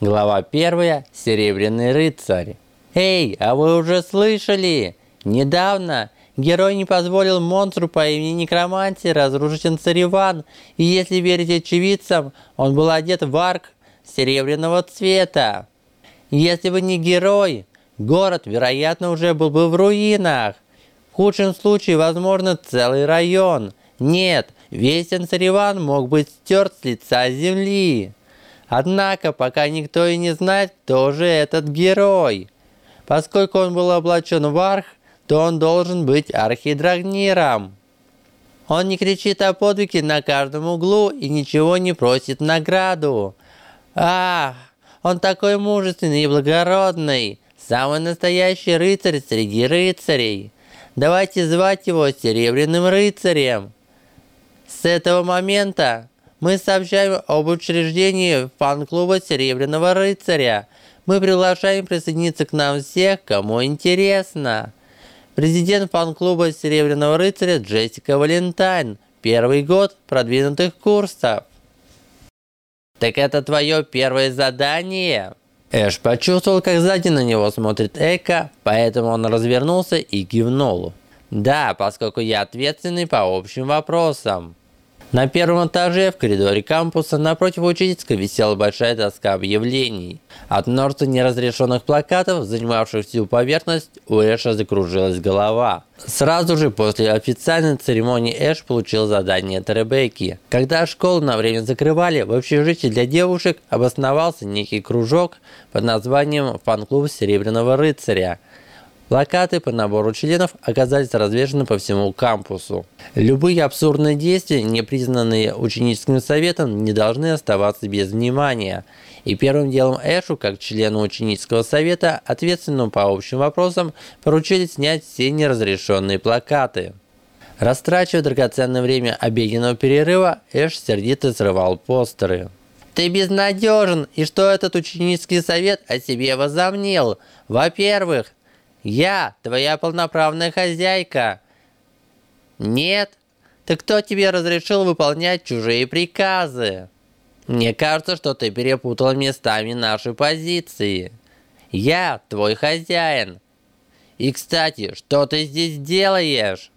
Глава 1. Серебряный рыцарь. Эй, а вы уже слышали? Недавно герой не позволил монстру по имени Некромантия разрушить Анцариван, и если верить очевидцам, он был одет в арк серебряного цвета. Если бы не герой, город, вероятно, уже был бы в руинах. В худшем случае, возможно, целый район. Нет, весь Анцариван мог быть стерт с лица земли. Однако, пока никто и не знает, кто же этот герой. Поскольку он был облачен в арх, то он должен быть архидрагниром. Он не кричит о подвиге на каждом углу и ничего не просит награду. Ах, он такой мужественный и благородный, самый настоящий рыцарь среди рыцарей. Давайте звать его Серебряным рыцарем. С этого момента мы сообщаем об учреждении фан-клуба Серебряного рыцаря. Мы приглашаем присоединиться к нам всех, кому интересно. Президент фан-клуба Серебряного рыцаря Джессика Валентайн. Первый год продвинутых курсов. Так это твое первое задание? Эш почувствовал, как сзади на него смотрит Эка, поэтому он развернулся и кивнул. Да, поскольку я ответственный по общим вопросам. На первом этаже в коридоре кампуса напротив учительской висела большая доска объявлений. От множества неразрешенных плакатов, занимавших всю поверхность, у Эша закружилась голова. Сразу же после официальной церемонии Эш получил задание от Ребекки. Когда школу на время закрывали, в общежитии для девушек обосновался некий кружок под названием «Фан-клуб Серебряного рыцаря», Плакаты по набору членов оказались развешаны по всему кампусу. Любые абсурдные действия, не признанные ученическим советом, не должны оставаться без внимания. И первым делом Эшу, как члену ученического совета, ответственному по общим вопросам, поручили снять все неразрешенные плакаты. Растрачивая драгоценное время обеденного перерыва, Эш сердито срывал постеры. «Ты безнадежен, и что этот ученический совет о себе возомнил? Во-первых, я твоя полноправная хозяйка. Нет? Так кто тебе разрешил выполнять чужие приказы? Мне кажется, что ты перепутал местами наши позиции. Я твой хозяин. И, кстати, что ты здесь делаешь?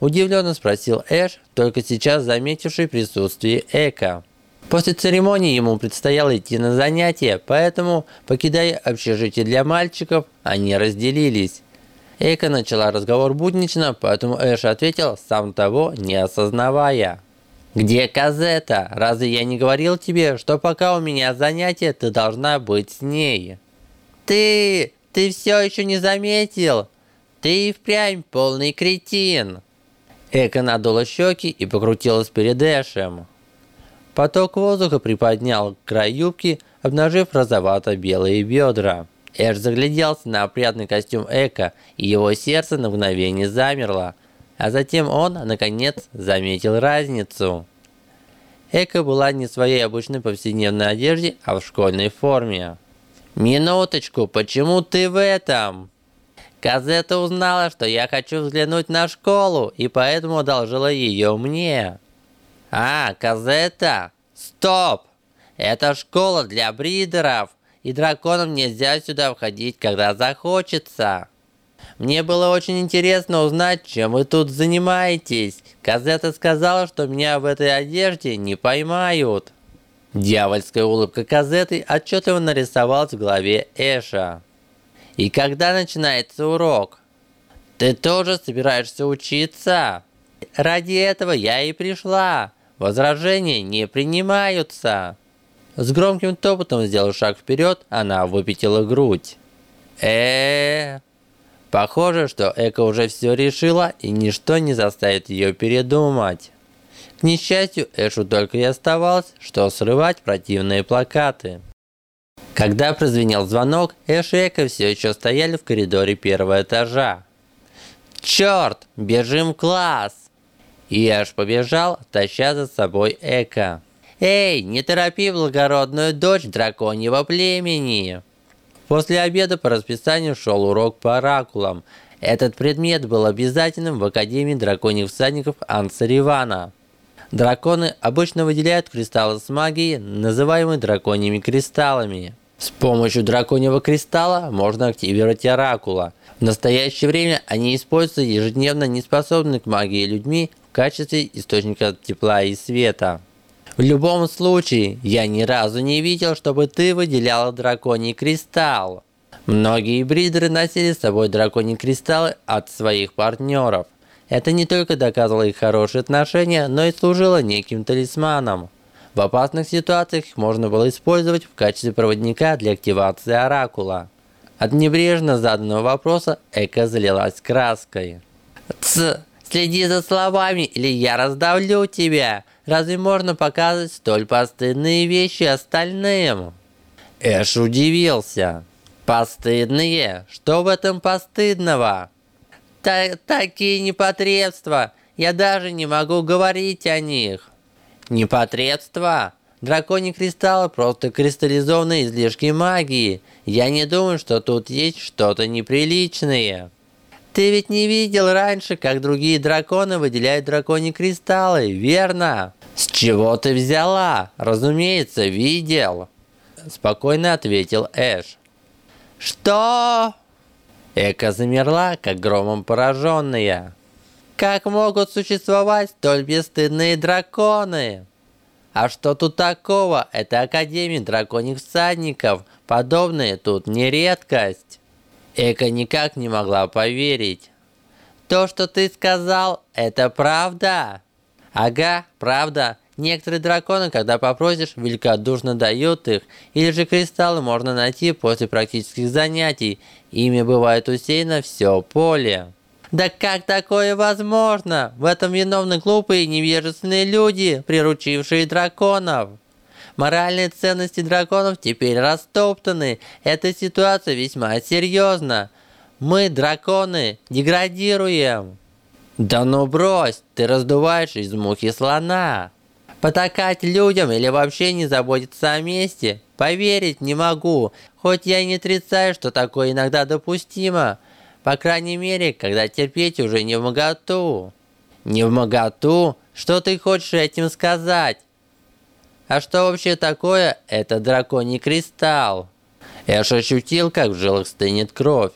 Удивленно спросил Эш, только сейчас заметивший присутствие Эка. После церемонии ему предстояло идти на занятия, поэтому, покидая общежитие для мальчиков, они разделились. Эйка начала разговор буднично, поэтому Эш ответил, сам того не осознавая. «Где Казета? Разве я не говорил тебе, что пока у меня занятие, ты должна быть с ней?» «Ты... ты все еще не заметил? Ты и впрямь полный кретин!» Эка надула щеки и покрутилась перед Эшем. Поток воздуха приподнял край юбки, обнажив розовато-белые бедра. Эш загляделся на опрятный костюм Эка, и его сердце на мгновение замерло. А затем он, наконец, заметил разницу. Эка была не в своей обычной повседневной одежде, а в школьной форме. «Минуточку, почему ты в этом?» Казета узнала, что я хочу взглянуть на школу, и поэтому одолжила ее мне. А, Казета? Стоп! Это школа для бридеров, и драконам нельзя сюда входить, когда захочется. Мне было очень интересно узнать, чем вы тут занимаетесь. Казета сказала, что меня в этой одежде не поймают. Дьявольская улыбка Казеты отчетливо нарисовалась в голове Эша. И когда начинается урок? Ты тоже собираешься учиться? Ради этого я и пришла. Возражения не принимаются. С громким топотом сделал шаг вперед, она выпятила грудь. э, -э, Похоже, что Эка уже все решила, и ничто не заставит ее передумать. К несчастью, Эшу только и оставалось, что срывать противные плакаты. Когда прозвенел звонок, Эш и Эка все еще стояли в коридоре первого этажа. «Черт! Бежим в класс!» И аж побежал, таща за собой Эка. «Эй, не торопи благородную дочь драконьего племени!» После обеда по расписанию шел урок по оракулам. Этот предмет был обязательным в Академии драконьих всадников Ансаривана. Драконы обычно выделяют кристаллы с магией, называемые драконьими кристаллами. С помощью драконьего кристалла можно активировать оракула. В настоящее время они используются ежедневно неспособными к магии людьми в качестве источника тепла и света. В любом случае, я ни разу не видел, чтобы ты выделяла драконий кристалл. Многие бридеры носили с собой драконьи кристаллы от своих партнеров. Это не только доказывало их хорошие отношения, но и служило неким талисманом. В опасных ситуациях их можно было использовать в качестве проводника для активации оракула. От небрежно заданного вопроса Эка залилась краской. «Ц, следи за словами, или я раздавлю тебя! Разве можно показывать столь постыдные вещи остальным?» Эш удивился. «Постыдные? Что в этом постыдного?» Та такие непотребства. Я даже не могу говорить о них. Непотребства? Драконий кристалл просто кристаллизованные излишки магии. Я не думаю, что тут есть что-то неприличное. Ты ведь не видел раньше, как другие драконы выделяют драконьи кристаллы, верно? С чего ты взяла? Разумеется, видел. Спокойно ответил Эш. Что? Эка замерла, как громом пораженная. Как могут существовать столь бесстыдные драконы? А что тут такого? Это Академия драконьих всадников. Подобные тут не редкость. Эка никак не могла поверить. То, что ты сказал, это правда? Ага, правда. Некоторые драконы, когда попросишь, великодушно дают их, или же кристаллы можно найти после практических занятий. Ими бывает усеяно все поле. Да как такое возможно? В этом виновны глупые невежественные люди, приручившие драконов. Моральные ценности драконов теперь растоптаны. Эта ситуация весьма серьезна. Мы, драконы, деградируем. Да ну брось, ты раздуваешь из мухи слона. Потакать людям или вообще не заботиться о месте? Поверить не могу, хоть я и не отрицаю, что такое иногда допустимо. По крайней мере, когда терпеть уже не в моготу. Не в моготу? Что ты хочешь этим сказать? А что вообще такое это драконий кристалл? Эш ощутил, как в жилах стынет кровь.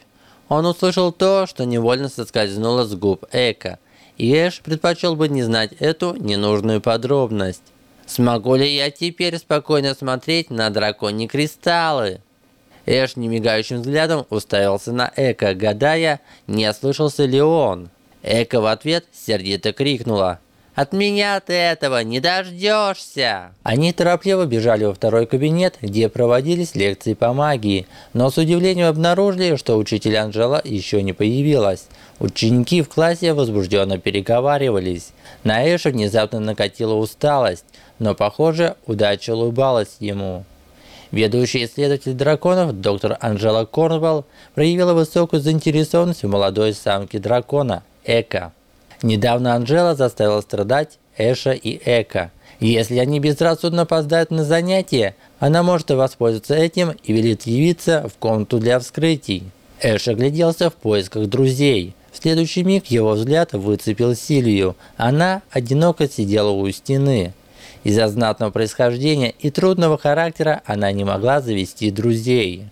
Он услышал то, что невольно соскользнуло с губ Эка – и Эш предпочел бы не знать эту ненужную подробность. Смогу ли я теперь спокойно смотреть на драконьи кристаллы? Эш немигающим взглядом уставился на Эко, гадая, не ослышался ли он. Эко в ответ сердито крикнула. От меня ты этого не дождешься!» Они торопливо бежали во второй кабинет, где проводились лекции по магии, но с удивлением обнаружили, что учитель Анжела еще не появилась. Ученики в классе возбужденно переговаривались. На Эша внезапно накатила усталость, но, похоже, удача улыбалась ему. Ведущий исследователь драконов доктор Анжела Корнвелл проявила высокую заинтересованность в молодой самке дракона – Эка. Недавно Анжела заставила страдать Эша и Эка. Если они безрассудно опоздают на занятия, она может воспользоваться этим и велит явиться в комнату для вскрытий. Эш огляделся в поисках друзей. В следующий миг его взгляд выцепил Силию. Она одиноко сидела у стены. Из-за знатного происхождения и трудного характера она не могла завести друзей.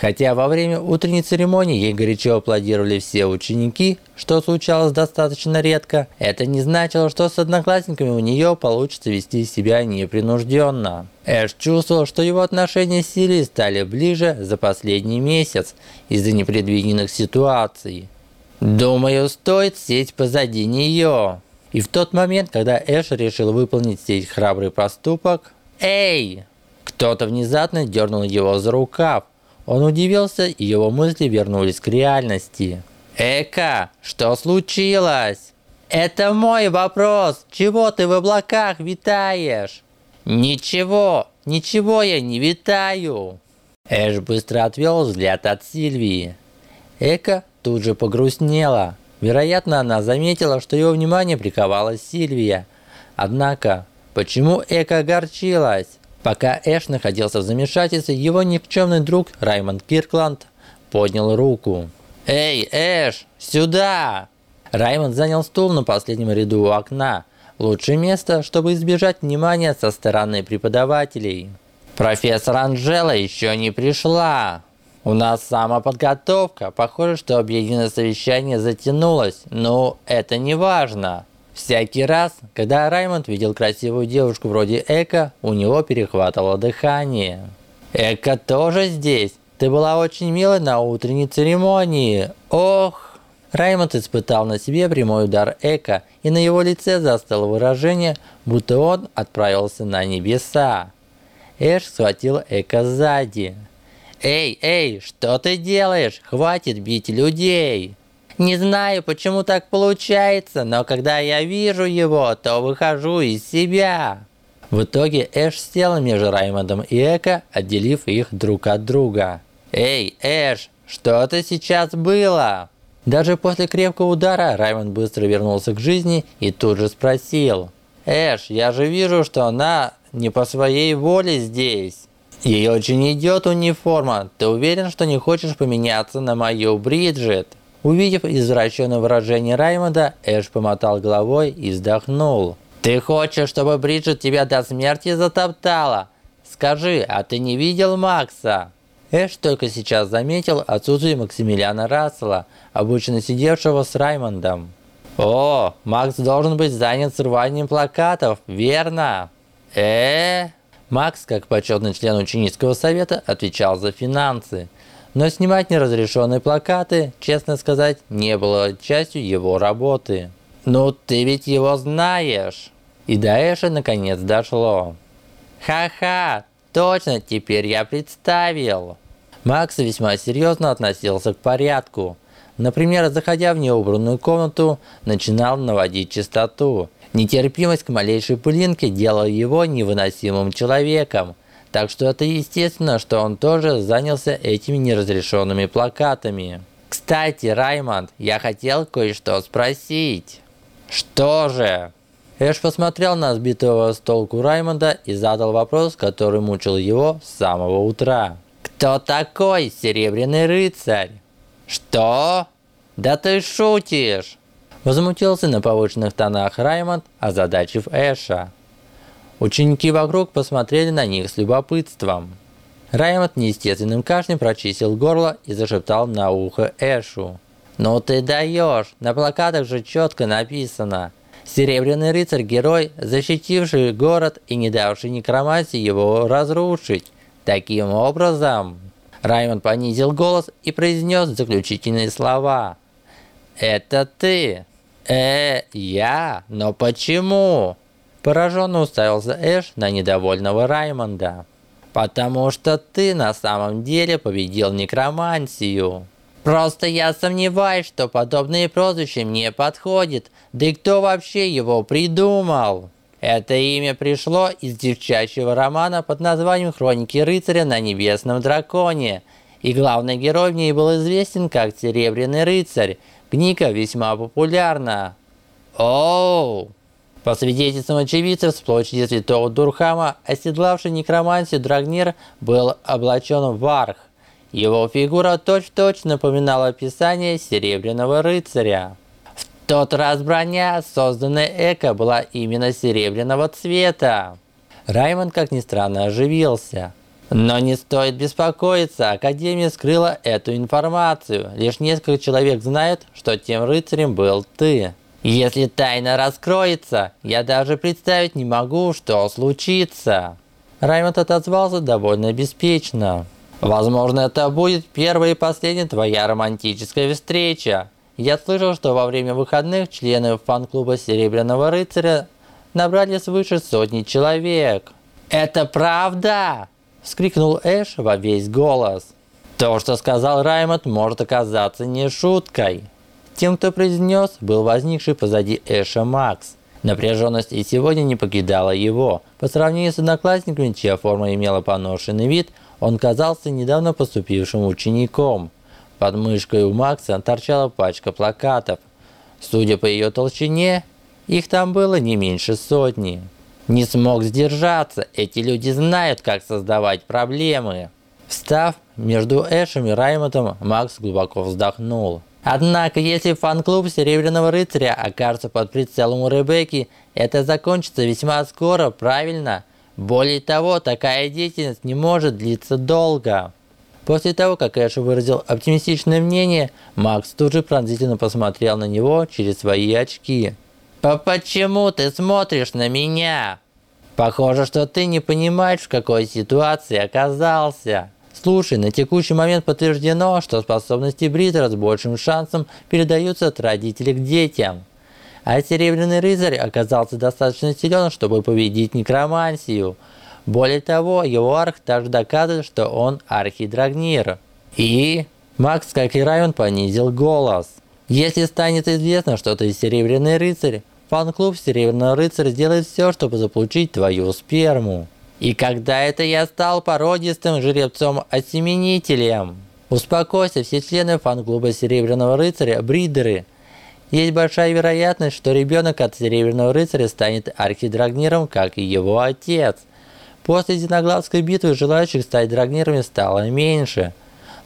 Хотя во время утренней церемонии ей горячо аплодировали все ученики, что случалось достаточно редко, это не значило, что с одноклассниками у нее получится вести себя непринужденно. Эш чувствовал, что его отношения с Силией стали ближе за последний месяц из-за непредвиденных ситуаций. Думаю, стоит сесть позади нее. И в тот момент, когда Эш решил выполнить сей храбрый поступок, «Эй!» Кто-то внезапно дернул его за рукав, он удивился, и его мысли вернулись к реальности. «Эка, что случилось?» «Это мой вопрос! Чего ты в облаках витаешь?» «Ничего, ничего я не витаю!» Эш быстро отвел взгляд от Сильвии. Эка тут же погрустнела. Вероятно, она заметила, что его внимание приковала Сильвия. Однако, почему Эка огорчилась? Пока Эш находился в замешательстве, его никчемный друг Раймонд Киркланд поднял руку. «Эй, Эш, сюда!» Раймонд занял стул на последнем ряду у окна. лучшее место, чтобы избежать внимания со стороны преподавателей. Профессор Анжела еще не пришла. У нас самоподготовка. Похоже, что объединенное совещание затянулось. Но это не важно. Всякий раз, когда Раймонд видел красивую девушку вроде Эка, у него перехватывало дыхание. Эка тоже здесь. Ты была очень милой на утренней церемонии. Ох! Раймонд испытал на себе прямой удар Эка, и на его лице застыло выражение, будто он отправился на небеса. Эш схватил Эка сзади. «Эй, эй, что ты делаешь? Хватит бить людей!» Не знаю, почему так получается, но когда я вижу его, то выхожу из себя. В итоге Эш сел между Раймондом и Эко, отделив их друг от друга. «Эй, Эш, что это сейчас было?» Даже после крепкого удара Раймонд быстро вернулся к жизни и тут же спросил. «Эш, я же вижу, что она не по своей воле здесь. Ей очень идет униформа. Ты уверен, что не хочешь поменяться на мою Бриджит?» Увидев извращенное выражение Раймонда, Эш помотал головой и вздохнул. «Ты хочешь, чтобы Бриджит тебя до смерти затоптала? Скажи, а ты не видел Макса?» Эш только сейчас заметил отсутствие Максимилиана Рассела, обычно сидевшего с Раймондом. «О, Макс должен быть занят срыванием плакатов, верно?» э Макс, как почетный член ученического совета, отвечал за финансы. Но снимать неразрешенные плакаты, честно сказать, не было частью его работы. «Ну ты ведь его знаешь!» И до Эша наконец дошло. «Ха-ха! Точно, теперь я представил!» Макс весьма серьезно относился к порядку. Например, заходя в неубранную комнату, начинал наводить чистоту. Нетерпимость к малейшей пылинке делала его невыносимым человеком. Так что это естественно, что он тоже занялся этими неразрешенными плакатами. Кстати, Раймонд, я хотел кое-что спросить. Что же? Эш посмотрел на сбитого с толку Раймонда и задал вопрос, который мучил его с самого утра. Кто такой Серебряный рыцарь? Что? Да ты шутишь! Возмутился на повышенных тонах Раймонд, озадачив Эша. Ученики вокруг посмотрели на них с любопытством. Раймонд неестественным кашлем прочистил горло и зашептал на ухо Эшу. «Ну ты даешь! На плакатах же четко написано. Серебряный рыцарь – герой, защитивший город и не давший некромантии его разрушить. Таким образом...» Раймонд понизил голос и произнес заключительные слова. «Это ты!» «Э, я? Но почему?» Пораженно уставился Эш на недовольного Раймонда. «Потому что ты на самом деле победил некромансию». «Просто я сомневаюсь, что подобные прозвища мне подходят. Да и кто вообще его придумал?» Это имя пришло из девчачьего романа под названием «Хроники рыцаря на небесном драконе». И главный герой в ней был известен как Серебряный рыцарь. Книга весьма популярна. Оу! По свидетельствам очевидцев, с площади Святого Дурхама, оседлавший некромантию Драгнир был облачен в арх. Его фигура точь-в-точь -точь напоминала описание Серебряного рыцаря. В тот раз броня, созданная Эко, была именно серебряного цвета. Раймонд, как ни странно, оживился. Но не стоит беспокоиться, Академия скрыла эту информацию. Лишь несколько человек знают, что тем рыцарем был ты. Если тайна раскроется, я даже представить не могу, что случится. Раймонд отозвался довольно беспечно. Возможно, это будет первая и последняя твоя романтическая встреча. Я слышал, что во время выходных члены фан-клуба Серебряного рыцаря набрали свыше сотни человек. Это правда? Вскрикнул Эш во весь голос. То, что сказал Раймонд, может оказаться не шуткой. Тем, кто произнес, был возникший позади Эша Макс. Напряженность и сегодня не покидала его. По сравнению с одноклассниками, чья форма имела поношенный вид, он казался недавно поступившим учеником. Под мышкой у Макса торчала пачка плакатов. Судя по ее толщине, их там было не меньше сотни. Не смог сдержаться, эти люди знают, как создавать проблемы. Встав между Эшем и Раймондом, Макс глубоко вздохнул. Однако, если фан-клуб Серебряного Рыцаря окажется под прицелом у Ребекки, это закончится весьма скоро, правильно? Более того, такая деятельность не может длиться долго. После того, как Эш выразил оптимистичное мнение, Макс тут же пронзительно посмотрел на него через свои очки. «По «Почему ты смотришь на меня?» «Похоже, что ты не понимаешь, в какой ситуации оказался». Слушай, на текущий момент подтверждено, что способности Бриттера с большим шансом передаются от родителей к детям. А Серебряный Рыцарь оказался достаточно силен, чтобы победить некромансию. Более того, его арх также доказывает, что он архидрагнир. И... Макс, как и Район, понизил голос. Если станет известно, что ты Серебряный Рыцарь, фан-клуб Серебряного Рыцаря сделает все, чтобы заполучить твою сперму. И когда это я стал породистым жеребцом-осеменителем? Успокойся, все члены фан-клуба Серебряного Рыцаря – бридеры. Есть большая вероятность, что ребенок от Серебряного Рыцаря станет архидрагниром, как и его отец. После Зеноглавской битвы желающих стать драгнирами стало меньше.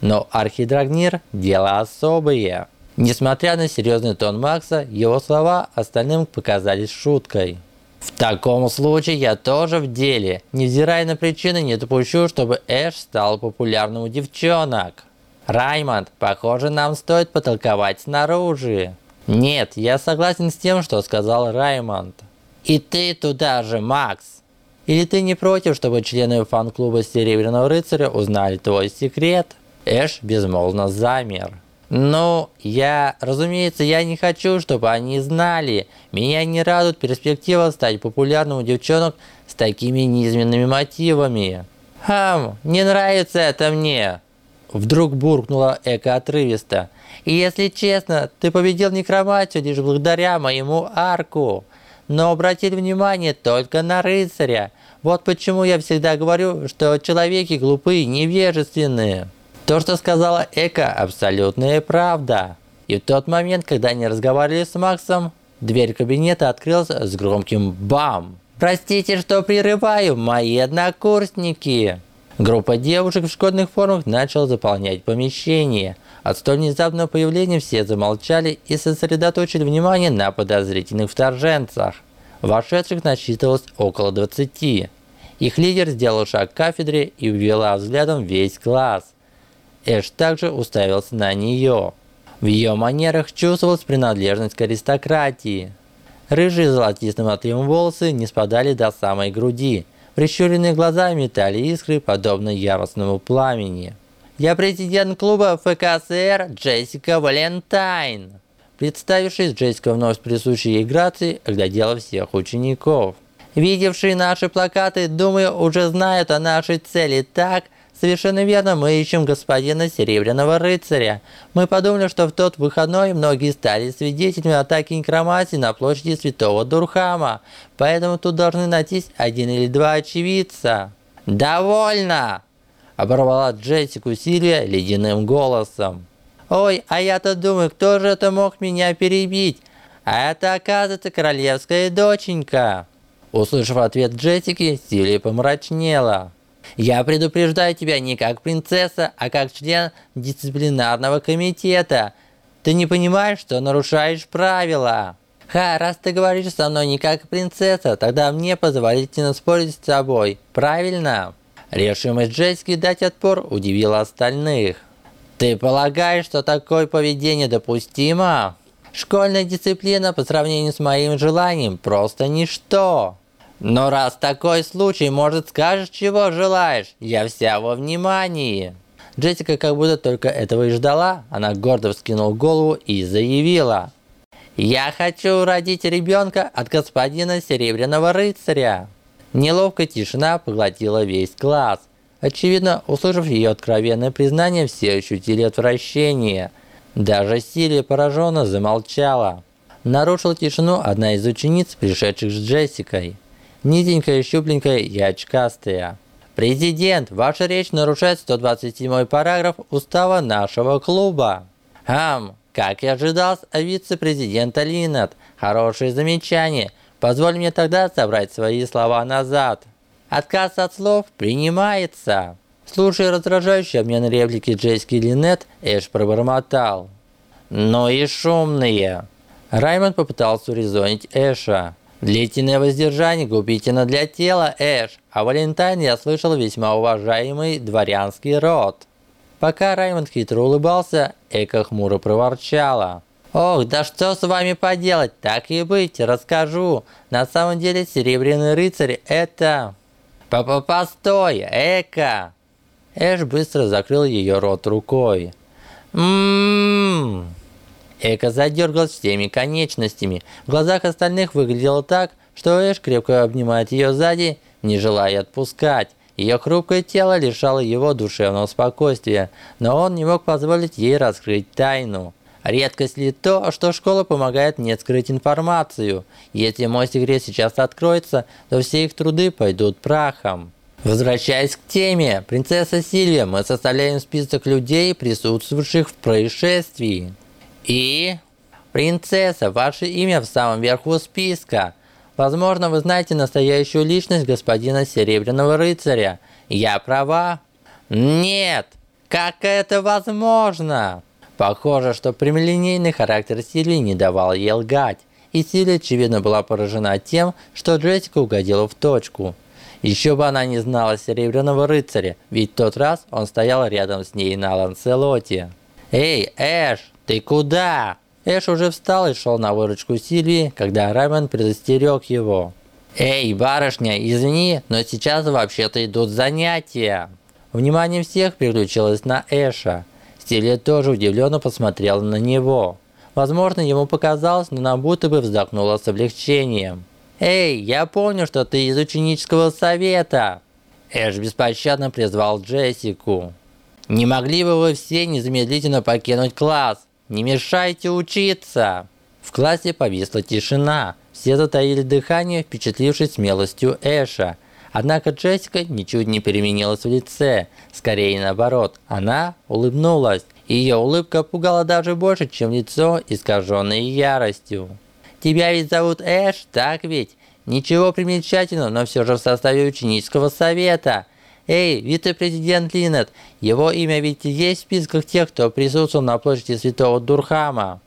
Но архидрагнир – дело особое. Несмотря на серьезный тон Макса, его слова остальным показались шуткой. В таком случае я тоже в деле. Невзирая на причины, не допущу, чтобы Эш стал популярным у девчонок. Раймонд, похоже, нам стоит потолковать снаружи. Нет, я согласен с тем, что сказал Раймонд. И ты туда же, Макс. Или ты не против, чтобы члены фан-клуба Серебряного Рыцаря узнали твой секрет? Эш безмолвно замер. Ну, я, разумеется, я не хочу, чтобы они знали. Меня не радует перспектива стать популярным у девчонок с такими низменными мотивами. Хм, не нравится это мне. Вдруг буркнула Эка отрывисто. И если честно, ты победил некроматию лишь благодаря моему арку. Но обратили внимание только на рыцаря. Вот почему я всегда говорю, что человеки глупые и невежественные. То, что сказала Эка, абсолютная правда. И в тот момент, когда они разговаривали с Максом, дверь кабинета открылась с громким «бам». «Простите, что прерываю, мои однокурсники!» Группа девушек в школьных формах начала заполнять помещение. От столь внезапного появления все замолчали и сосредоточили внимание на подозрительных вторженцах. Вошедших насчитывалось около 20. Их лидер сделал шаг к кафедре и ввела взглядом весь класс. Эш также уставился на нее. В ее манерах чувствовалась принадлежность к аристократии. Рыжие золотистым отливом волосы не спадали до самой груди. Прищуренные глаза метали искры, подобно яростному пламени. «Я президент клуба ФКСР Джессика Валентайн!» Представившись, Джессика вновь с присущей ей грацией оглядела всех учеников. «Видевшие наши плакаты, думаю, уже знают о нашей цели, так?» Совершенно верно, мы ищем господина Серебряного Рыцаря. Мы подумали, что в тот выходной многие стали свидетелями атаки некромантии на площади Святого Дурхама. Поэтому тут должны найтись один или два очевидца. «Довольно!» – оборвала Джессику Сильвия ледяным голосом. «Ой, а я-то думаю, кто же это мог меня перебить? А это, оказывается, королевская доченька!» Услышав ответ Джессики, Сильвия помрачнела. Я предупреждаю тебя не как принцесса, а как член дисциплинарного комитета. Ты не понимаешь, что нарушаешь правила. Ха, раз ты говоришь со мной не как принцесса, тогда мне позволительно спорить с тобой, правильно? Решимость Джессики дать отпор удивила остальных. Ты полагаешь, что такое поведение допустимо? Школьная дисциплина по сравнению с моим желанием просто ничто. Но раз такой случай, может скажешь, чего желаешь? Я вся во внимании. Джессика как будто только этого и ждала. Она гордо вскинула голову и заявила. «Я хочу родить ребенка от господина Серебряного Рыцаря». Неловкая тишина поглотила весь класс. Очевидно, услышав ее откровенное признание, все ощутили отвращение. Даже Силия пораженно замолчала. Нарушила тишину одна из учениц, пришедших с Джессикой. Низенькая, щупленькая и очкастая. Президент, ваша речь нарушает 127 параграф устава нашего клуба. Хм, как и ожидал от вице-президента Линнет. Хорошее замечание. Позволь мне тогда собрать свои слова назад. Отказ от слов принимается. Слушая раздражающий обмен реплики Джейски Линнет, Эш пробормотал. но и шумные. Раймонд попытался урезонить Эша. Длительное воздержание губительно для тела, Эш, а Валентайн я слышал весьма уважаемый дворянский род. Пока Раймонд хитро улыбался, Эка хмуро проворчала. «Ох, да что с вами поделать, так и быть, расскажу. На самом деле Серебряный Рыцарь это...» «Папа, постой, Эка!» Эш быстро закрыл ее рот рукой. «Ммм...» Эка задергалась всеми конечностями. В глазах остальных выглядело так, что Эш крепко обнимает ее сзади, не желая отпускать. Ее хрупкое тело лишало его душевного спокойствия, но он не мог позволить ей раскрыть тайну. Редкость ли то, что школа помогает мне скрыть информацию? Если мой секрет сейчас откроется, то все их труды пойдут прахом. Возвращаясь к теме, принцесса Сильвия, мы составляем список людей, присутствовавших в происшествии. И... Принцесса, ваше имя в самом верху списка. Возможно, вы знаете настоящую личность господина Серебряного Рыцаря. Я права? Нет! Как это возможно? Похоже, что прямолинейный характер Сильвии не давал ей лгать. И Сильвия, очевидно, была поражена тем, что Джессика угодила в точку. Еще бы она не знала Серебряного Рыцаря, ведь в тот раз он стоял рядом с ней на Ланселоте. «Эй, Эш, ты куда?» Эш уже встал и шел на выручку Сильвии, когда Раймон предостерег его. «Эй, барышня, извини, но сейчас вообще-то идут занятия!» Внимание всех переключилось на Эша. Сильвия тоже удивленно посмотрела на него. Возможно, ему показалось, но она будто бы вздохнула с облегчением. «Эй, я помню, что ты из ученического совета!» Эш беспощадно призвал Джессику. «Не могли бы вы все незамедлительно покинуть класс? Не мешайте учиться!» В классе повисла тишина. Все затаили дыхание, впечатлившись смелостью Эша. Однако Джессика ничуть не переменилась в лице. Скорее наоборот, она улыбнулась. Ее улыбка пугала даже больше, чем лицо, искаженное яростью. «Тебя ведь зовут Эш, так ведь? Ничего примечательного, но все же в составе ученического совета. Эй, вице-президент Линнет, его имя ведь есть в списках тех, кто присутствовал на площади Святого Дурхама.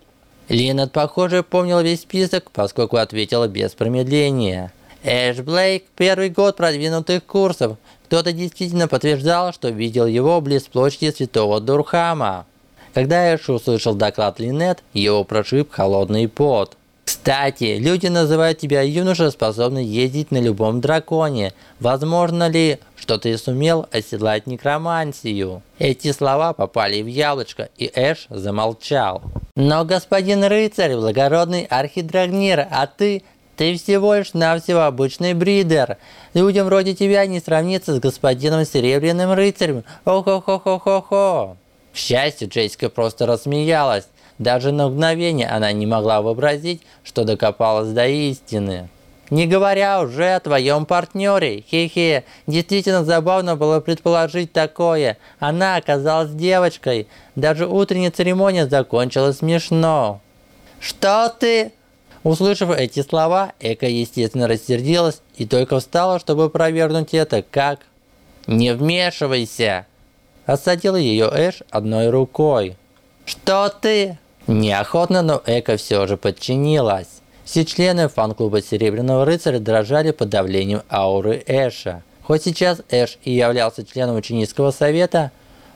Линнет, похоже, помнил весь список, поскольку ответила без промедления. Эш Блейк, первый год продвинутых курсов. Кто-то действительно подтверждал, что видел его близ площади Святого Дурхама. Когда Эш услышал доклад Линнет, его прошиб холодный пот. Кстати, люди называют тебя юноша, способный ездить на любом драконе. Возможно ли, что ты сумел оседлать некромансию? Эти слова попали в яблочко, и Эш замолчал. Но господин рыцарь, благородный архидрагнир, а ты... Ты всего лишь навсего обычный бридер. Людям вроде тебя не сравнится с господином Серебряным рыцарем. Ох-ох-ох-ох-ох. К счастью, Джессика просто рассмеялась. Даже на мгновение она не могла вообразить, что докопалась до истины. Не говоря уже о твоем партнере, хе-хе, действительно забавно было предположить такое. Она оказалась девочкой. Даже утренняя церемония закончилась смешно. Что ты? Услышав эти слова, Эка естественно рассердилась и только встала, чтобы провернуть это, как... «Не вмешивайся!» Осадил ее Эш одной рукой. «Что ты?» Неохотно, но Эко все же подчинилась. Все члены фан-клуба Серебряного Рыцаря дрожали под давлением ауры Эша. Хоть сейчас Эш и являлся членом ученического совета,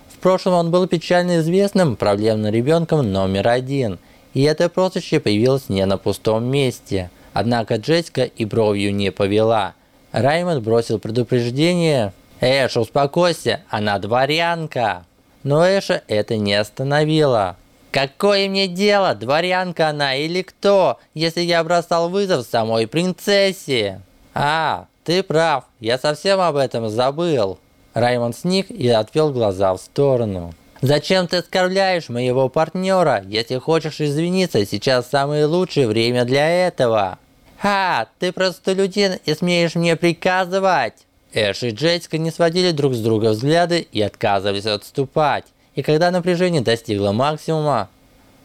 в прошлом он был печально известным проблемным ребенком номер один, и это прозвище появилось не на пустом месте. Однако Джессика и бровью не повела. Раймонд бросил предупреждение. «Эш, успокойся, она дворянка!» Но Эша это не остановило. Какое мне дело, дворянка она или кто, если я бросал вызов самой принцессе? А, ты прав, я совсем об этом забыл. Раймонд сник и отвел глаза в сторону. Зачем ты оскорбляешь моего партнера? Если хочешь извиниться, сейчас самое лучшее время для этого. Ха, ты простолюдин и смеешь мне приказывать? Эш и Джессика не сводили друг с друга взгляды и отказывались отступать. И когда напряжение достигло максимума,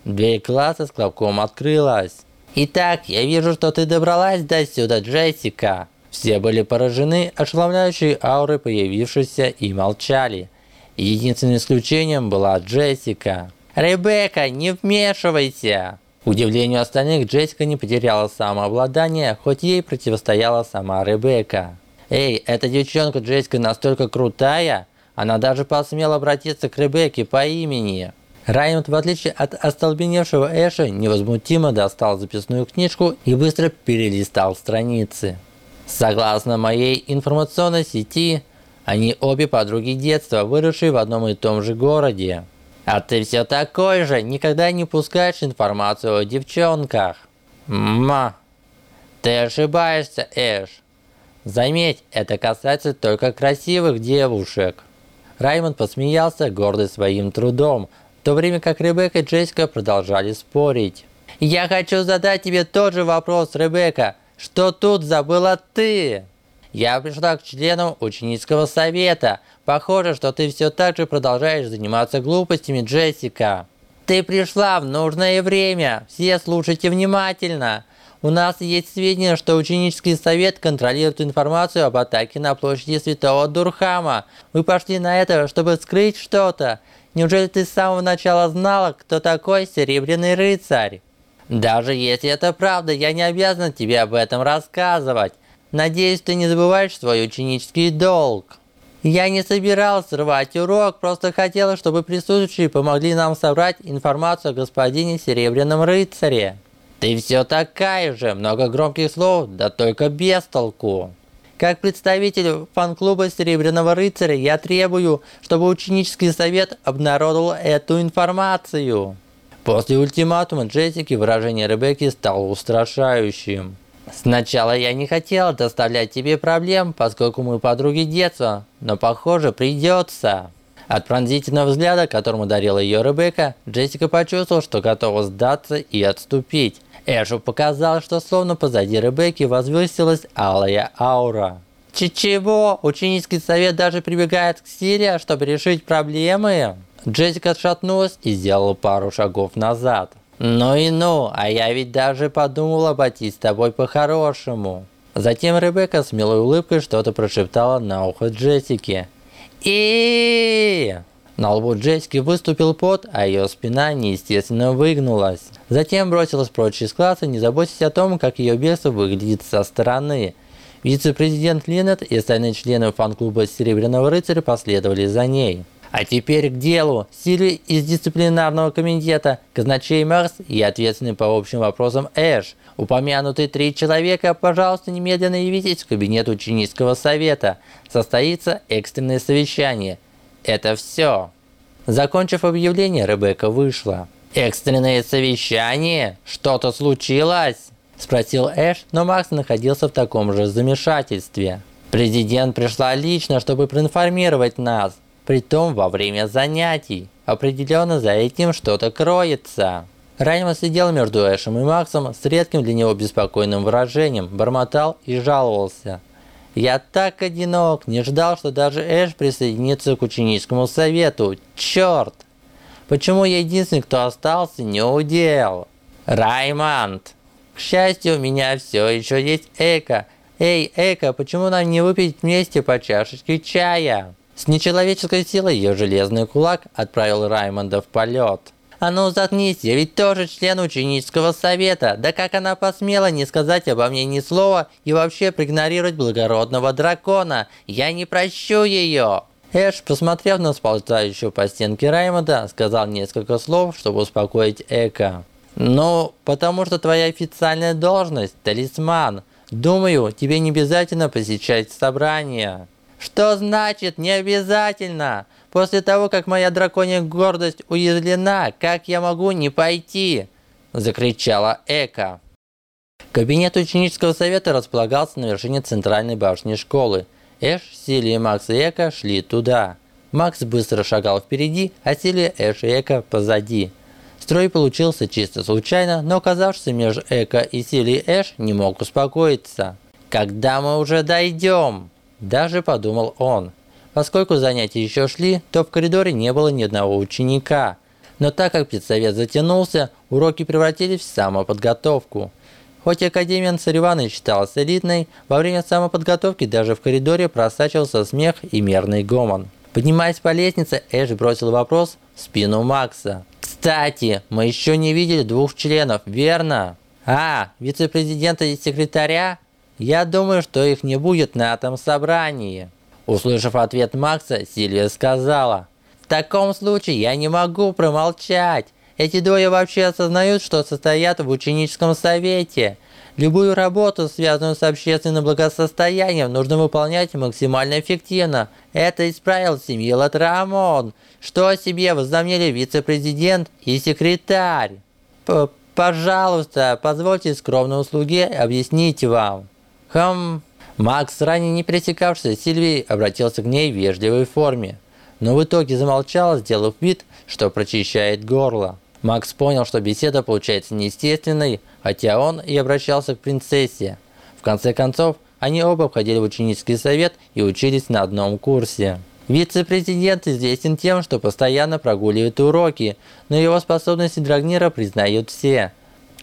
дверь класса с хлопком открылась. «Итак, я вижу, что ты добралась до сюда, Джессика!» Все были поражены ошеломляющей аурой появившейся и молчали. Единственным исключением была Джессика. «Ребекка, не вмешивайся!» К удивлению остальных, Джессика не потеряла самообладание, хоть ей противостояла сама Ребекка. «Эй, эта девчонка Джессика настолько крутая, она даже посмела обратиться к Ребекке по имени!» Раймонд, в отличие от остолбеневшего Эша, невозмутимо достал записную книжку и быстро перелистал страницы. Согласно моей информационной сети, они обе подруги детства, выросшие в одном и том же городе. А ты все такой же, никогда не пускаешь информацию о девчонках. Ма. Ты ошибаешься, Эш. Заметь, это касается только красивых девушек. Раймонд посмеялся, гордый своим трудом, в то время как Ребекка и Джессика продолжали спорить. «Я хочу задать тебе тот же вопрос, Ребекка. Что тут забыла ты?» «Я пришла к членам ученического совета. Похоже, что ты все так же продолжаешь заниматься глупостями, Джессика». «Ты пришла в нужное время. Все слушайте внимательно. У нас есть сведения, что ученический совет контролирует информацию об атаке на площади Святого Дурхама. Вы пошли на это, чтобы скрыть что-то. Неужели ты с самого начала знала, кто такой Серебряный Рыцарь? Даже если это правда, я не обязан тебе об этом рассказывать. Надеюсь, ты не забываешь свой ученический долг. Я не собирался рвать урок, просто хотела, чтобы присутствующие помогли нам собрать информацию о господине Серебряном Рыцаре. Ты все такая же, много громких слов, да только без толку. Как представитель фан-клуба Серебряного Рыцаря я требую, чтобы ученический совет обнародовал эту информацию. После ультиматума Джессики выражение Ребекки стало устрашающим. Сначала я не хотела доставлять тебе проблем, поскольку мы подруги детства, но похоже придется. От пронзительного взгляда, которым ударила ее Ребекка, Джессика почувствовала, что готова сдаться и отступить. Эшу показалось, что словно позади Ребекки возвысилась алая аура. Чего? Ученический совет даже прибегает к силе, чтобы решить проблемы? Джессика отшатнулась и сделала пару шагов назад. Ну и ну, а я ведь даже подумала обойтись с тобой по-хорошему. Затем Ребекка с милой улыбкой что-то прошептала на ухо Джессике. и на лбу Джессики выступил пот, а ее спина неестественно выгнулась. Затем бросилась прочь из класса, не заботясь о том, как ее бегство выглядит со стороны. Вице-президент Линнет и остальные члены фан-клуба Серебряного рыцаря последовали за ней. А теперь к делу. Силы из дисциплинарного комитета, казначей Марс и ответственный по общим вопросам Эш. Упомянутые три человека, пожалуйста, немедленно явитесь в кабинет ученического совета. Состоится экстренное совещание. Это все. Закончив объявление, Ребекка вышла. «Экстренное совещание? Что-то случилось?» Спросил Эш, но Макс находился в таком же замешательстве. «Президент пришла лично, чтобы проинформировать нас, притом во время занятий. Определенно за этим что-то кроется». Раймон сидел между Эшем и Максом с редким для него беспокойным выражением, бормотал и жаловался. Я так одинок, не ждал, что даже Эш присоединится к ученическому совету. Черт! Почему я единственный, кто остался, не удел? Раймонд! К счастью, у меня все еще есть Эко. Эй, Эко, почему нам не выпить вместе по чашечке чая? С нечеловеческой силой ее железный кулак отправил Раймонда в полет. А ну заткнись, я ведь тоже член ученического совета. Да как она посмела не сказать обо мне ни слова и вообще проигнорировать благородного дракона? Я не прощу ее. Эш, посмотрев на сползающего по стенке Раймонда, сказал несколько слов, чтобы успокоить Эка. «Ну, потому что твоя официальная должность – талисман. Думаю, тебе не обязательно посещать собрания». «Что значит не обязательно? После того, как моя драконья гордость уязвлена, как я могу не пойти?» – закричала Эка. Кабинет ученического совета располагался на вершине центральной башни школы. Эш, Силия, Макс и Эка шли туда. Макс быстро шагал впереди, а Силия, Эш и Эка позади. Строй получился чисто случайно, но оказавшийся между Эка и Силией Эш не мог успокоиться. «Когда мы уже дойдем?» Даже подумал он. Поскольку занятия еще шли, то в коридоре не было ни одного ученика. Но так как педсовет затянулся, уроки превратились в самоподготовку. Хоть Академия Цареваны считалась элитной, во время самоподготовки даже в коридоре просачивался смех и мерный гомон. Поднимаясь по лестнице, Эш бросил вопрос в спину Макса. Кстати, мы еще не видели двух членов, верно? А, вице-президента и секретаря? Я думаю, что их не будет на этом собрании. Услышав ответ Макса, Сильвия сказала. В таком случае я не могу промолчать. Эти двое вообще осознают, что состоят в ученическом совете. Любую работу, связанную с общественным благосостоянием, нужно выполнять максимально эффективно. Это исправил семьи Латрамон. Что о себе возомнили вице-президент и секретарь? П Пожалуйста, позвольте скромной услуге объяснить вам. Хм... Макс, ранее не пересекавшийся с Сильвией, обратился к ней в вежливой форме, но в итоге замолчал, сделав вид, что прочищает горло. Макс понял, что беседа получается неестественной, хотя он и обращался к принцессе. В конце концов, они оба входили в ученический совет и учились на одном курсе. Вице-президент известен тем, что постоянно прогуливает уроки, но его способности Драгнира признают все.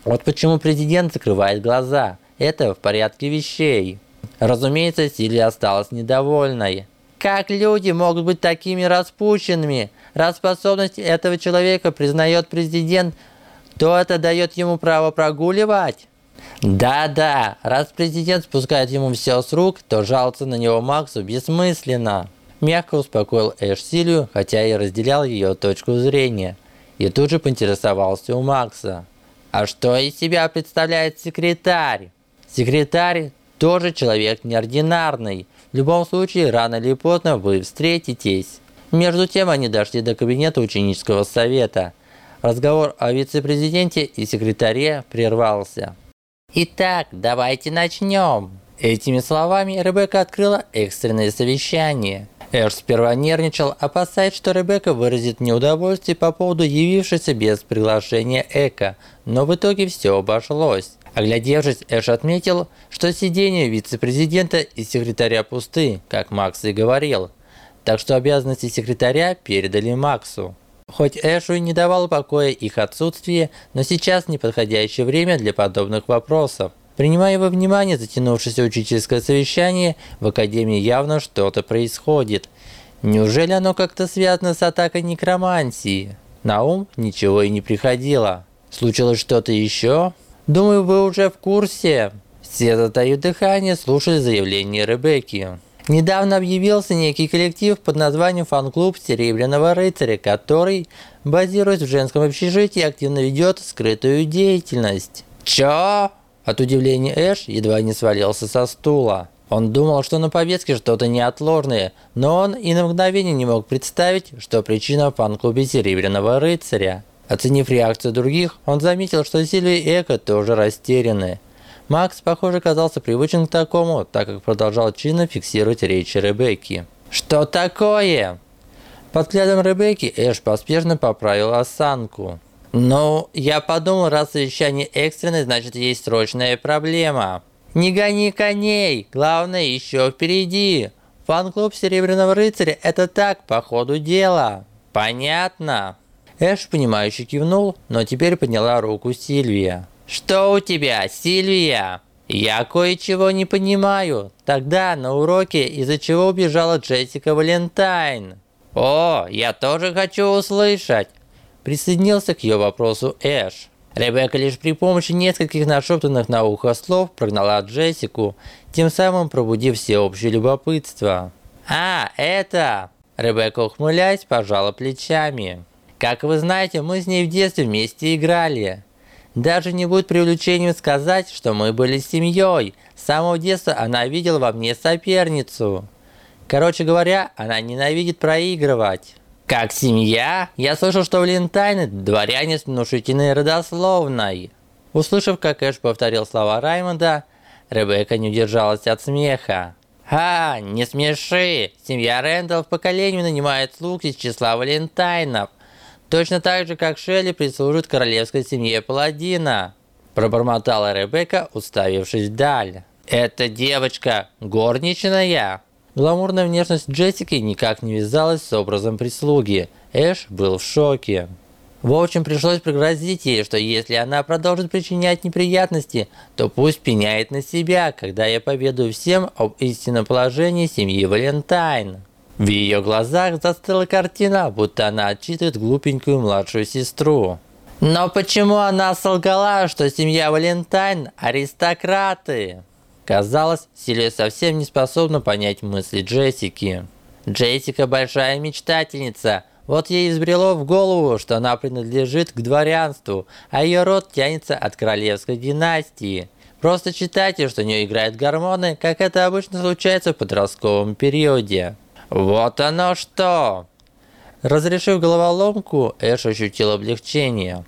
Вот почему президент закрывает глаза. Это в порядке вещей. Разумеется, Сильвия осталась недовольной. Как люди могут быть такими распущенными? Раз способность этого человека признает президент, то это дает ему право прогуливать? Да-да, раз президент спускает ему все с рук, то жаловаться на него Максу бессмысленно. Мягко успокоил Эш Силию, хотя и разделял ее точку зрения. И тут же поинтересовался у Макса. А что из себя представляет секретарь? Секретарь тоже человек неординарный. В любом случае, рано или поздно вы встретитесь. Между тем они дошли до кабинета ученического совета. Разговор о вице-президенте и секретаре прервался. Итак, давайте начнем. Этими словами Ребекка открыла экстренное совещание. Эш сперва нервничал, опасаясь, что Ребекка выразит неудовольствие по поводу явившейся без приглашения Эка, но в итоге все обошлось. Оглядевшись, Эш отметил, что сиденья вице-президента и секретаря пусты, как Макс и говорил. Так что обязанности секретаря передали Максу. Хоть Эшу и не давало покоя их отсутствие, но сейчас неподходящее время для подобных вопросов. Принимая во внимание затянувшееся учительское совещание, в Академии явно что-то происходит. Неужели оно как-то связано с атакой некромантии? На ум ничего и не приходило. Случилось что-то еще? Думаю, вы уже в курсе. Все затают дыхание, слушали заявление Ребекки. Недавно объявился некий коллектив под названием «Фан-клуб Серебряного рыцаря», который, базируясь в женском общежитии, активно ведет скрытую деятельность. Чё? От удивления Эш едва не свалился со стула. Он думал, что на повестке что-то неотложное, но он и на мгновение не мог представить, что причина в фан-клубе Серебряного рыцаря. Оценив реакцию других, он заметил, что Сильвия и Эко тоже растеряны. Макс, похоже, казался привычен к такому, так как продолжал чинно фиксировать речи Ребекки. «Что такое?» Под взглядом Ребекки Эш поспешно поправил осанку. «Ну, я подумал, раз совещание экстренное, значит есть срочная проблема». «Не гони коней! Главное еще впереди! Фан-клуб Серебряного Рыцаря – это так, по ходу дела!» «Понятно!» Эш, понимающе кивнул, но теперь подняла руку Сильвия. «Что у тебя, Сильвия?» «Я кое-чего не понимаю. Тогда на уроке, из-за чего убежала Джессика Валентайн». «О, я тоже хочу услышать!» Присоединился к ее вопросу Эш. Ребекка лишь при помощи нескольких нашептанных на ухо слов прогнала Джессику, тем самым пробудив всеобщее любопытство. «А, это...» Ребекка, ухмыляясь, пожала плечами. Как вы знаете, мы с ней в детстве вместе играли. Даже не будет привлечением сказать, что мы были семьей. С самого детства она видела во мне соперницу. Короче говоря, она ненавидит проигрывать. Как семья? Я слышал, что в дворяне с внушительной родословной. Услышав, как Эш повторил слова Раймонда, Ребекка не удержалась от смеха. «Ха, не смеши! Семья Рэндалл в поколении нанимает слуг из числа Валентайнов. Точно так же, как Шелли прислужит королевской семье Паладина. Пробормотала Ребекка, уставившись вдаль. «Эта девочка горничная?» Гламурная внешность Джессики никак не вязалась с образом прислуги. Эш был в шоке. В общем, пришлось пригрозить ей, что если она продолжит причинять неприятности, то пусть пеняет на себя, когда я поведаю всем об истинном положении семьи Валентайн. В ее глазах застыла картина, будто она отчитывает глупенькую младшую сестру. Но почему она солгала, что семья Валентайн – аристократы? Казалось, Сильвия совсем не способна понять мысли Джессики. Джессика большая мечтательница. Вот ей избрело в голову, что она принадлежит к дворянству, а ее род тянется от королевской династии. Просто читайте, что у нее играют гормоны, как это обычно случается в подростковом периоде. Вот оно что! Разрешив головоломку, Эш ощутил облегчение.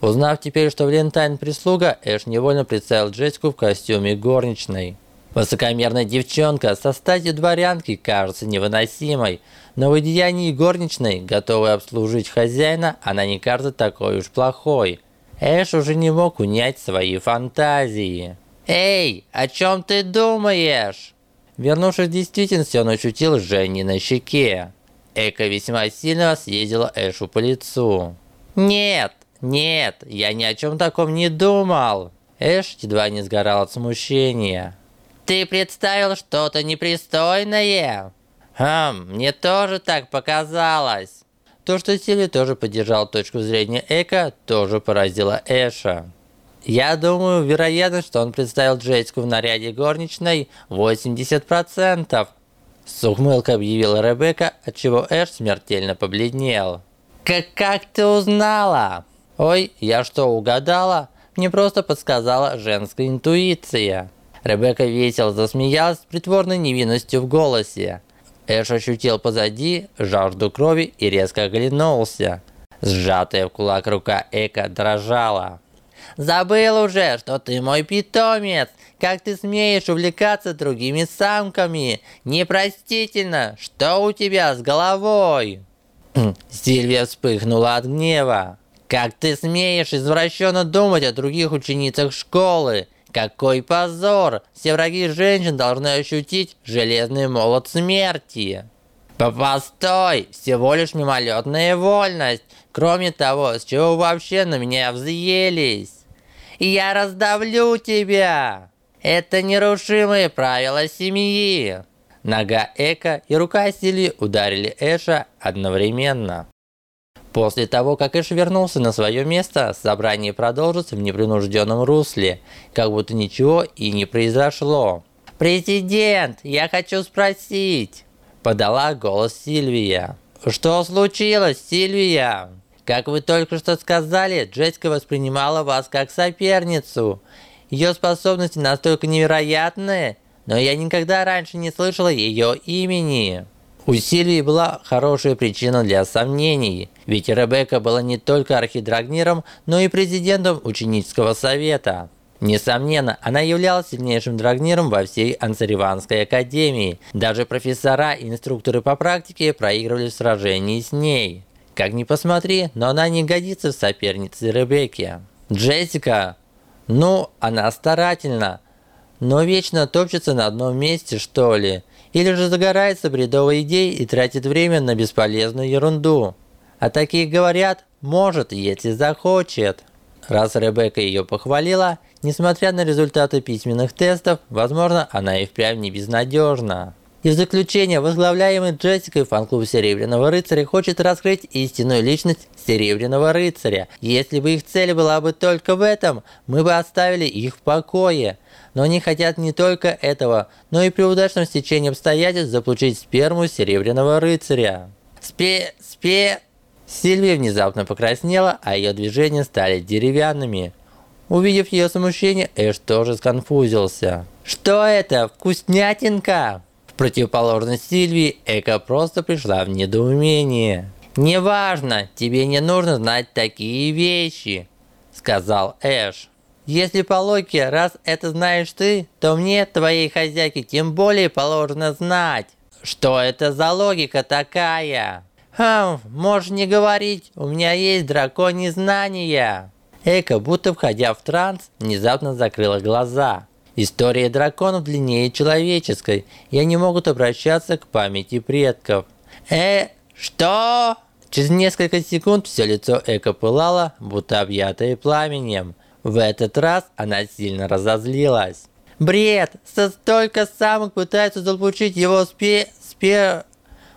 Узнав теперь, что Валентайн прислуга, Эш невольно представил Джессику в костюме горничной. Высокомерная девчонка со статью дворянки кажется невыносимой, но в одеянии горничной, готовой обслужить хозяина, она не кажется такой уж плохой. Эш уже не мог унять свои фантазии. «Эй, о чем ты думаешь?» Вернувшись в действительность, он ощутил Женни на щеке. Эка весьма сильно съездила Эшу по лицу. «Нет, нет, я ни о чем таком не думал!» Эш едва не сгорал от смущения. «Ты представил что-то непристойное?» «Хм, мне тоже так показалось!» То, что Сильви тоже поддержал точку зрения Эка, тоже поразило Эша. Я думаю, вероятность, что он представил Джейску в наряде горничной 80%. С ухмылкой объявила Ребекка, отчего Эш смертельно побледнел. Как, как ты узнала? Ой, я что, угадала? Мне просто подсказала женская интуиция. Ребекка весело засмеялась с притворной невинностью в голосе. Эш ощутил позади жажду крови и резко оглянулся. Сжатая в кулак рука Эка дрожала. «Забыл уже, что ты мой питомец! Как ты смеешь увлекаться другими самками? Непростительно! Что у тебя с головой?» Сильвия вспыхнула от гнева. Как ты смеешь извращенно думать о других ученицах школы? Какой позор! Все враги женщин должны ощутить железный молот смерти. Постой, всего лишь мимолетная вольность. Кроме того, с чего вообще на меня взъелись? Я раздавлю тебя! Это нерушимые правила семьи. Нога Эка и рука Сили ударили Эша одновременно. После того, как Эш вернулся на свое место, собрание продолжится в непринужденном русле, как будто ничего и не произошло. «Президент, я хочу спросить!» Подала голос Сильвия. «Что случилось, Сильвия?» «Как вы только что сказали, Джессика воспринимала вас как соперницу. Ее способности настолько невероятные, но я никогда раньше не слышала ее имени». У Сильвии была хорошая причина для сомнений, ведь Ребекка была не только архидрагниром, но и президентом ученического совета. Несомненно, она являлась сильнейшим драгниром во всей Ансариванской академии. Даже профессора и инструкторы по практике проигрывали в сражении с ней. Как ни посмотри, но она не годится в сопернице Ребекке. Джессика, ну, она старательна, но вечно топчется на одном месте, что ли. Или же загорается бредовой идеей и тратит время на бесполезную ерунду. А такие говорят, может, если захочет. Раз Ребекка ее похвалила, несмотря на результаты письменных тестов, возможно, она и впрямь не безнадежна. И в заключение, возглавляемый Джессикой фан-клуб Серебряного Рыцаря хочет раскрыть истинную личность Серебряного Рыцаря. Если бы их цель была бы только в этом, мы бы оставили их в покое. Но они хотят не только этого, но и при удачном стечении обстоятельств заполучить сперму Серебряного Рыцаря. Спе... спе... Сильвия внезапно покраснела, а ее движения стали деревянными. Увидев ее смущение, Эш тоже сконфузился. «Что это? Вкуснятинка?» противоположность Сильвии, Эка просто пришла в недоумение. «Неважно, тебе не нужно знать такие вещи», — сказал Эш. «Если по логике, раз это знаешь ты, то мне, твоей хозяйке, тем более положено знать. Что это за логика такая?» «Хм, можешь не говорить, у меня есть драконьи знания». Эка, будто входя в транс, внезапно закрыла глаза. История драконов длиннее человеческой, и они могут обращаться к памяти предков. Э, что? Через несколько секунд все лицо Эко пылало, будто объятое пламенем. В этот раз она сильно разозлилась. Бред! Столько самок пытаются заполучить его спе... спе...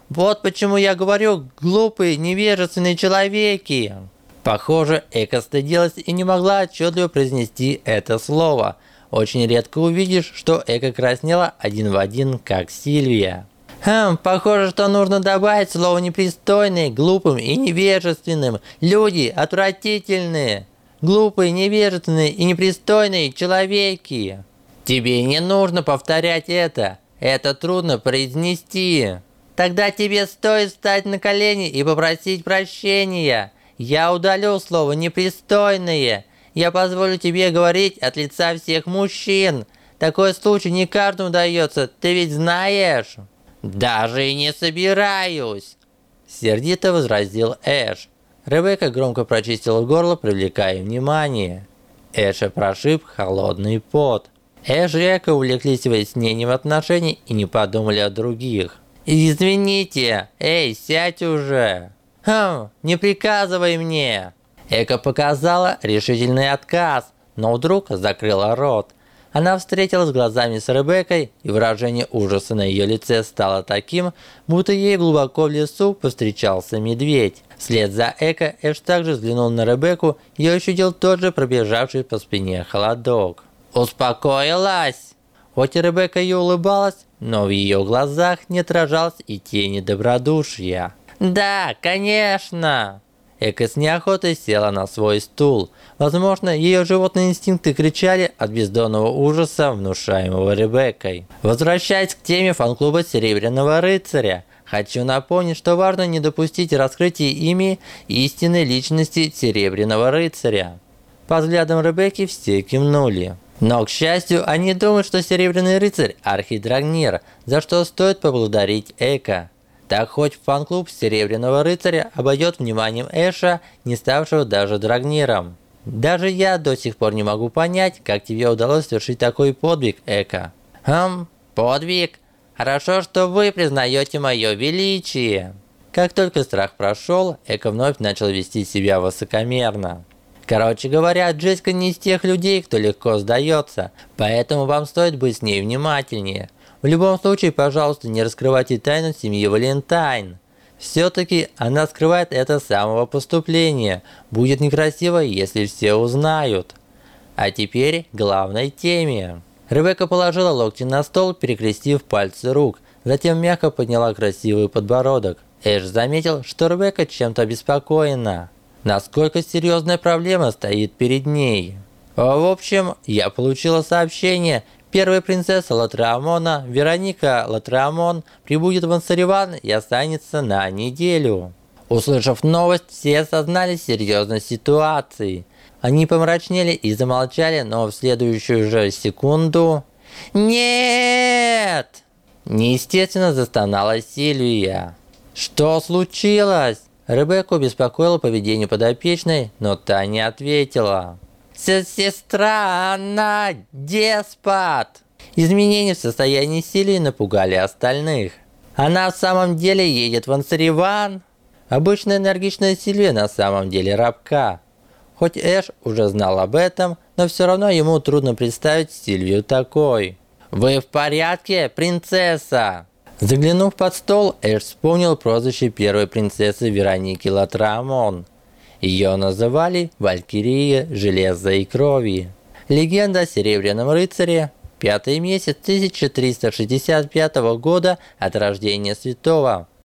Вот почему я говорю, глупые, невежественные человеки. Похоже, Эка стыдилась и не могла отчетливо произнести это слово. Очень редко увидишь, что Эка краснела один в один, как Сильвия. Хм, похоже, что нужно добавить слово непристойные, глупым и невежественным. Люди отвратительные. Глупые, невежественные и непристойные человеки. Тебе не нужно повторять это. Это трудно произнести. Тогда тебе стоит встать на колени и попросить прощения. Я удалю слово «непристойные». Я позволю тебе говорить от лица всех мужчин. Такой случай не каждому дается, ты ведь знаешь. Даже и не собираюсь. Сердито возразил Эш. Ребекка громко прочистила горло, привлекая внимание. Эша прошиб холодный пот. Эш и Эка увлеклись выяснением отношений и не подумали о других. «Извините! Эй, сядь уже!» «Хм, не приказывай мне!» Эка показала решительный отказ, но вдруг закрыла рот. Она встретилась глазами с Ребеккой, и выражение ужаса на ее лице стало таким, будто ей глубоко в лесу повстречался медведь. Вслед за Эко Эш также взглянул на Ребекку и ощутил тот же пробежавший по спине холодок. «Успокоилась!» Хоть Ребекка и улыбалась, но в ее глазах не отражалось и тени добродушия. «Да, конечно!» Эка с неохотой села на свой стул. Возможно, ее животные инстинкты кричали от бездонного ужаса, внушаемого Ребеккой. Возвращаясь к теме фан-клуба Серебряного Рыцаря, хочу напомнить, что важно не допустить раскрытия ими истинной личности Серебряного Рыцаря. По взглядам Ребекки все кивнули. Но, к счастью, они думают, что Серебряный Рыцарь – архидрагнир, за что стоит поблагодарить Эка. Так хоть фан-клуб Серебряного Рыцаря обойдет вниманием Эша, не ставшего даже Драгниром. Даже я до сих пор не могу понять, как тебе удалось совершить такой подвиг, Эка. Хм, подвиг? Хорошо, что вы признаете мое величие. Как только страх прошел, Эка вновь начал вести себя высокомерно. Короче говоря, Джессика не из тех людей, кто легко сдается, поэтому вам стоит быть с ней внимательнее. В любом случае, пожалуйста, не раскрывайте тайну семьи Валентайн. Все-таки она скрывает это с самого поступления. Будет некрасиво, если все узнают. А теперь к главной теме. Ребекка положила локти на стол, перекрестив пальцы рук. Затем мягко подняла красивый подбородок. Эш заметил, что Ребекка чем-то обеспокоена. Насколько серьезная проблема стоит перед ней. В общем, я получила сообщение, Первая принцесса Латрамона, Вероника Латрамон, прибудет в Ансариван и останется на неделю. Услышав новость, все осознали серьезность ситуации. Они помрачнели и замолчали, но в следующую же секунду... «Нет!» Неестественно застонала Сильвия. «Что случилось?» Ребекку беспокоило поведение подопечной, но та не ответила. Сестра, она деспот. Изменения в состоянии силы напугали остальных. Она в самом деле едет в Ансариван. Обычная энергичная Сильвия на самом деле рабка. Хоть Эш уже знал об этом, но все равно ему трудно представить Сильвию такой. «Вы в порядке, принцесса?» Заглянув под стол, Эш вспомнил прозвище первой принцессы Вероники Латрамон – ее называли Валькирия Железа и Крови. Легенда о Серебряном Рыцаре. Пятый месяц 1365 года от рождения святого.